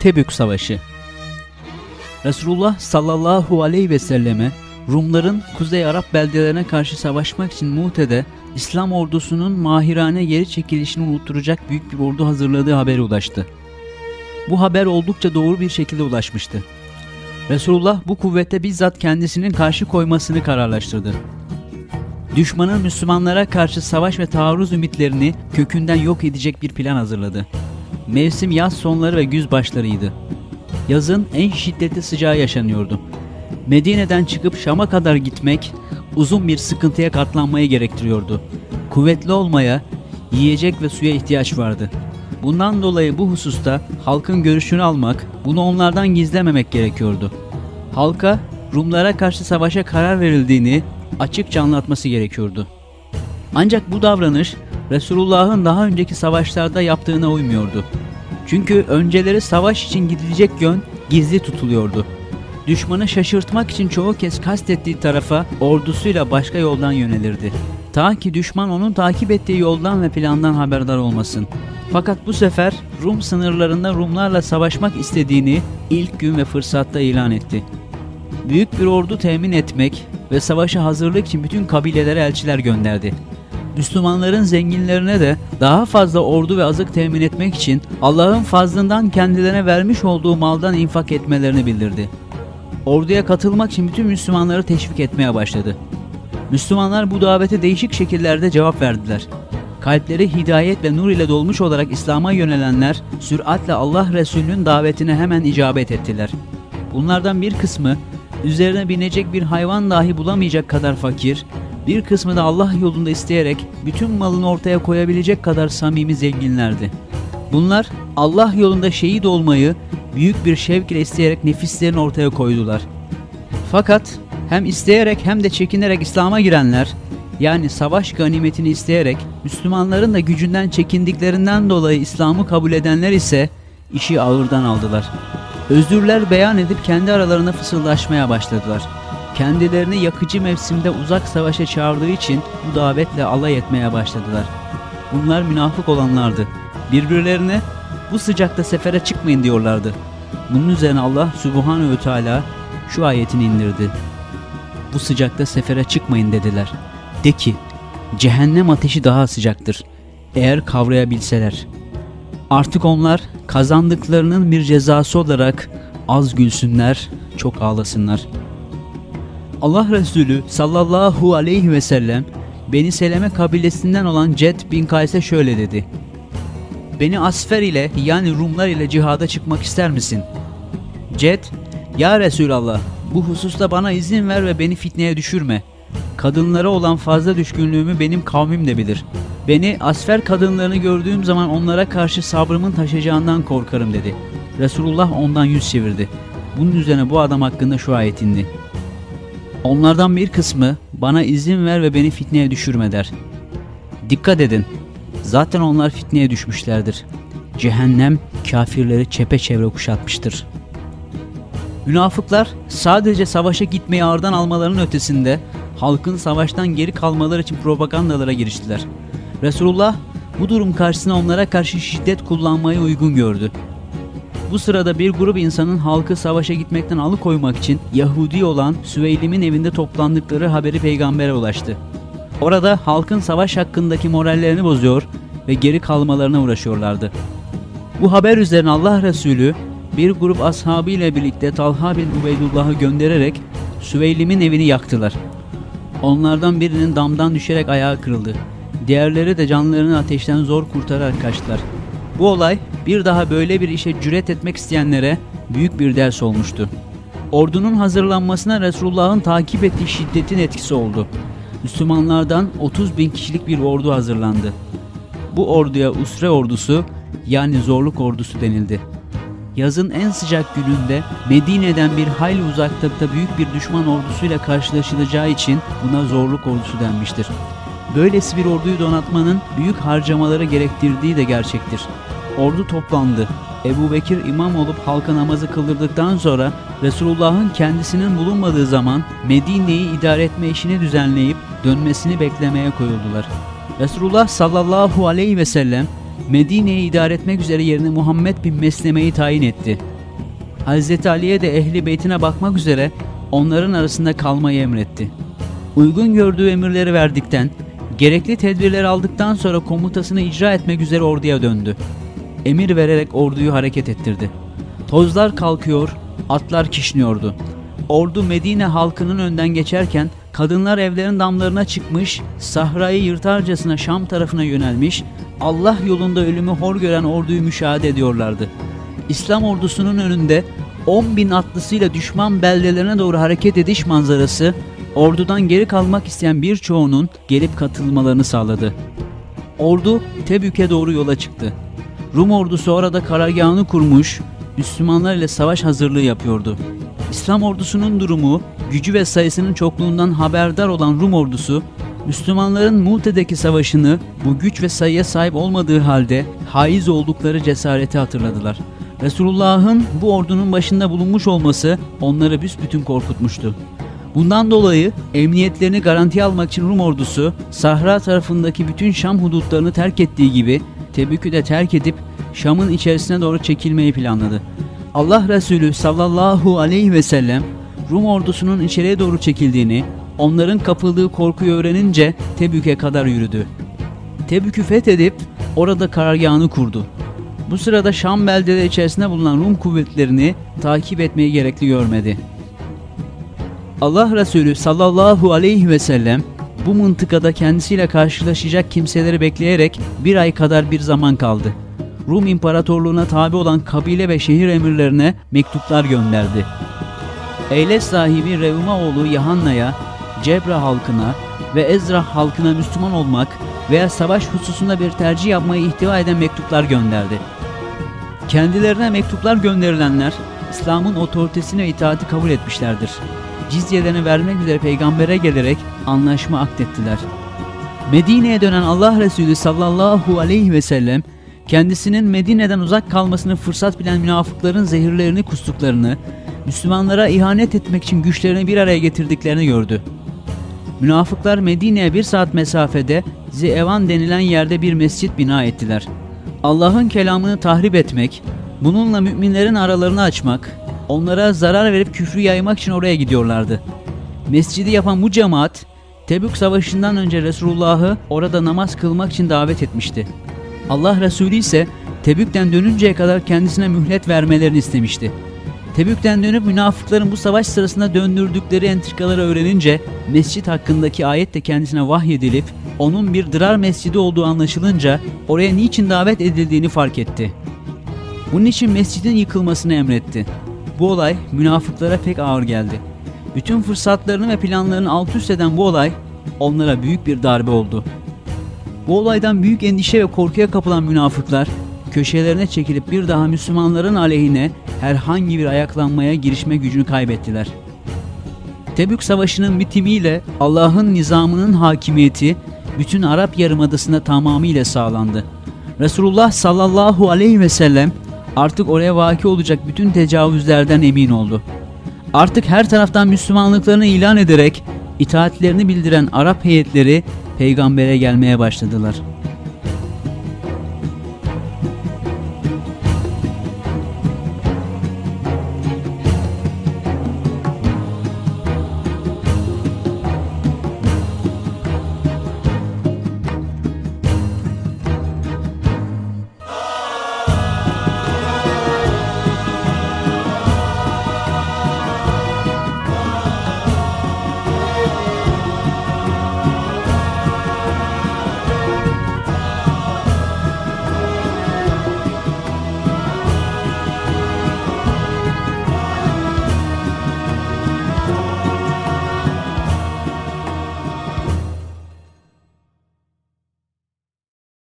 Tebük Savaşı Resulullah sallallahu aleyhi ve selleme Rumların Kuzey Arap beldelerine karşı savaşmak için Mute'de İslam ordusunun mahirane geri çekilişini unutturacak büyük bir ordu hazırladığı haberi ulaştı. Bu haber oldukça doğru bir şekilde ulaşmıştı. Resulullah bu kuvvete bizzat kendisinin karşı koymasını kararlaştırdı. Düşmanın Müslümanlara karşı savaş ve taarruz ümitlerini kökünden yok edecek bir plan hazırladı. Mevsim yaz sonları ve güz başlarıydı. Yazın en şiddetli sıcağı yaşanıyordu. Medine'den çıkıp Şam'a kadar gitmek uzun bir sıkıntıya katlanmayı gerektiriyordu. Kuvvetli olmaya, yiyecek ve suya ihtiyaç vardı. Bundan dolayı bu hususta halkın görüşünü almak, bunu onlardan gizlememek gerekiyordu. Halka Rumlara karşı savaşa karar verildiğini açıkça anlatması gerekiyordu. Ancak bu davranış Resulullah'ın daha önceki savaşlarda yaptığına uymuyordu. Çünkü önceleri savaş için gidilecek yön gizli tutuluyordu. Düşmanı şaşırtmak için çoğu kez kastettiği tarafa ordusuyla başka yoldan yönelirdi. Ta ki düşman onun takip ettiği yoldan ve plandan haberdar olmasın. Fakat bu sefer Rum sınırlarında Rumlarla savaşmak istediğini ilk gün ve fırsatta ilan etti. Büyük bir ordu temin etmek ve savaşa hazırlık için bütün kabilelere elçiler gönderdi. Müslümanların zenginlerine de daha fazla ordu ve azık temin etmek için Allah'ın fazlından kendilerine vermiş olduğu maldan infak etmelerini bildirdi. Orduya katılmak için bütün Müslümanları teşvik etmeye başladı. Müslümanlar bu davete değişik şekillerde cevap verdiler. Kalpleri hidayet ve nur ile dolmuş olarak İslam'a yönelenler süratle Allah Resulü'nün davetine hemen icabet ettiler. Bunlardan bir kısmı üzerine binecek bir hayvan dahi bulamayacak kadar fakir, bir kısmı da Allah yolunda isteyerek bütün malını ortaya koyabilecek kadar samimi zenginlerdi. Bunlar Allah yolunda şehit olmayı büyük bir şevk ile isteyerek nefislerini ortaya koydular. Fakat hem isteyerek hem de çekinerek İslam'a girenler, yani savaş ganimetini isteyerek Müslümanların da gücünden çekindiklerinden dolayı İslam'ı kabul edenler ise işi ağırdan aldılar. Özürler beyan edip kendi aralarında fısıldaşmaya başladılar. Kendilerini yakıcı mevsimde uzak savaşa çağırdığı için bu davetle alay etmeye başladılar. Bunlar münafık olanlardı. Birbirlerine bu sıcakta sefere çıkmayın diyorlardı. Bunun üzerine Allah Subhanahu ve Teala şu ayetini indirdi. Bu sıcakta sefere çıkmayın dediler. De ki, cehennem ateşi daha sıcaktır. Eğer kavrayabilseler. Artık onlar kazandıklarının bir cezası olarak az gülsünler, çok ağlasınlar. Allah Resulü sallallahu aleyhi ve sellem Beni Seleme kabilesinden olan Ced bin Kays'e şöyle dedi. Beni Asfer ile yani Rumlar ile cihada çıkmak ister misin? Ced, Ya Resulallah bu hususta bana izin ver ve beni fitneye düşürme. Kadınlara olan fazla düşkünlüğümü benim kavmim de bilir. Beni Asfer kadınlarını gördüğüm zaman onlara karşı sabrımın taşacağından korkarım dedi. Resulullah ondan yüz çevirdi. Bunun üzerine bu adam hakkında şu ayet indi. Onlardan bir kısmı bana izin ver ve beni fitneye düşürme der. Dikkat edin. Zaten onlar fitneye düşmüşlerdir. Cehennem kafirleri çepeçevre kuşatmıştır. Münafıklar sadece savaşa gitmeyi ağırdan almalarının ötesinde halkın savaştan geri kalmaları için propagandalara giriştiler. Resulullah bu durum karşısında onlara karşı şiddet kullanmayı uygun gördü. Bu sırada bir grup insanın halkı savaşa gitmekten alıkoymak için Yahudi olan Süveylim'in evinde toplandıkları haberi peygambere ulaştı. Orada halkın savaş hakkındaki morallerini bozuyor ve geri kalmalarına uğraşıyorlardı. Bu haber üzerine Allah Resulü bir grup ashabı ile birlikte Talha bin Ubeydullah'ı göndererek Süveylim'in evini yaktılar. Onlardan birinin damdan düşerek ayağı kırıldı. Diğerleri de canlarını ateşten zor kurtararak kaçtılar. Bu olay bir daha böyle bir işe cüret etmek isteyenlere büyük bir ders olmuştu. Ordunun hazırlanmasına Resulullah'ın takip ettiği şiddetin etkisi oldu. Müslümanlardan 30 bin kişilik bir ordu hazırlandı. Bu orduya Usre ordusu yani zorluk ordusu denildi. Yazın en sıcak gününde Medine'den bir hayli uzaklıkta büyük bir düşman ordusuyla karşılaşılacağı için buna zorluk ordusu denmiştir. Böylesi bir orduyu donatmanın büyük harcamaları gerektirdiği de gerçektir. Ordu toplandı. Ebu Bekir imam olup halka namazı kıldırdıktan sonra Resulullah'ın kendisinin bulunmadığı zaman Medine'yi idare etme işini düzenleyip dönmesini beklemeye koyuldular. Resulullah sallallahu aleyhi ve sellem Medine'yi idare etmek üzere yerine Muhammed bin Mesleme'yi tayin etti. Hazreti Ali'ye de ehli beytine bakmak üzere onların arasında kalmayı emretti. Uygun gördüğü emirleri verdikten, gerekli tedbirler aldıktan sonra komutasını icra etmek üzere orduya döndü. Emir vererek orduyu hareket ettirdi. Tozlar kalkıyor, atlar kişniyordu. Ordu Medine halkının önden geçerken kadınlar evlerin damlarına çıkmış, sahrayı yırtarcasına Şam tarafına yönelmiş, Allah yolunda ölümü hor gören orduyu müşahede ediyorlardı. İslam ordusunun önünde 10 bin atlısıyla düşman beldelerine doğru hareket ediş manzarası ordudan geri kalmak isteyen birçoğunun gelip katılmalarını sağladı. Ordu Tebük'e doğru yola çıktı. Rum ordusu orada karargahını kurmuş, Müslümanlar ile savaş hazırlığı yapıyordu. İslam ordusunun durumu, gücü ve sayısının çokluğundan haberdar olan Rum ordusu, Müslümanların Mute'deki savaşını bu güç ve sayıya sahip olmadığı halde haiz oldukları cesareti hatırladılar. Resulullah'ın bu ordunun başında bulunmuş olması onları büsbütün korkutmuştu. Bundan dolayı emniyetlerini garantiye almak için Rum ordusu Sahra tarafındaki bütün Şam hudutlarını terk ettiği gibi Tebük'ü de terk edip Şam'ın içerisine doğru çekilmeyi planladı. Allah Resulü sallallahu aleyhi ve sellem Rum ordusunun içeriye doğru çekildiğini, onların kapıldığı korkuyu öğrenince Tebük'e kadar yürüdü. Tebük'ü fethedip orada karargahını kurdu. Bu sırada Şam beldeleri içerisinde bulunan Rum kuvvetlerini takip etmeyi gerekli görmedi. Allah Resulü sallallahu aleyhi ve sellem bu mıntıkada kendisiyle karşılaşacak kimseleri bekleyerek bir ay kadar bir zaman kaldı. Rum İmparatorluğu'na tabi olan kabile ve şehir emirlerine mektuplar gönderdi. Eyles sahibi Reumaoğlu Yahanna'ya, Cebra halkına ve Ezra halkına Müslüman olmak veya savaş hususunda bir tercih yapmayı ihtiva eden mektuplar gönderdi. Kendilerine mektuplar gönderilenler İslam'ın otoritesini ve itaati kabul etmişlerdir. Cizyelerini vermek üzere peygambere gelerek anlaşma aktettiler. Medine'ye dönen Allah Resulü sallallahu aleyhi ve sellem kendisinin Medine'den uzak kalmasını fırsat bilen münafıkların zehirlerini kustuklarını, Müslümanlara ihanet etmek için güçlerini bir araya getirdiklerini gördü. Münafıklar Medine'ye bir saat mesafede Zeevan denilen yerde bir mescit bina ettiler. Allah'ın kelamını tahrip etmek, bununla müminlerin aralarını açmak, onlara zarar verip küfrü yaymak için oraya gidiyorlardı. Mescidi yapan bu cemaat, Tebük Savaşı'ndan önce Resulullah'ı orada namaz kılmak için davet etmişti. Allah Resulü ise Tebük'ten dönünceye kadar kendisine mühlet vermelerini istemişti. Tebük'ten dönüp münafıkların bu savaş sırasında döndürdükleri entrikaları öğrenince mescit hakkındaki ayet de kendisine vahyedilip onun bir dırar mescidi olduğu anlaşılınca oraya niçin davet edildiğini fark etti. Bunun için mescidin yıkılmasını emretti. Bu olay münafıklara pek ağır geldi. Bütün fırsatlarını ve planlarını alt üst eden bu olay onlara büyük bir darbe oldu. Bu olaydan büyük endişe ve korkuya kapılan münafıklar köşelerine çekilip bir daha Müslümanların aleyhine herhangi bir ayaklanmaya girişme gücünü kaybettiler. Tebük Savaşı'nın bitimiyle Allah'ın nizamının hakimiyeti bütün Arap Yarımadası'nda tamamıyla sağlandı. Resulullah sallallahu aleyhi ve sellem artık oraya vaki olacak bütün tecavüzlerden emin oldu. Artık her taraftan Müslümanlıklarını ilan ederek itaatlerini bildiren Arap heyetleri peygambere gelmeye başladılar.''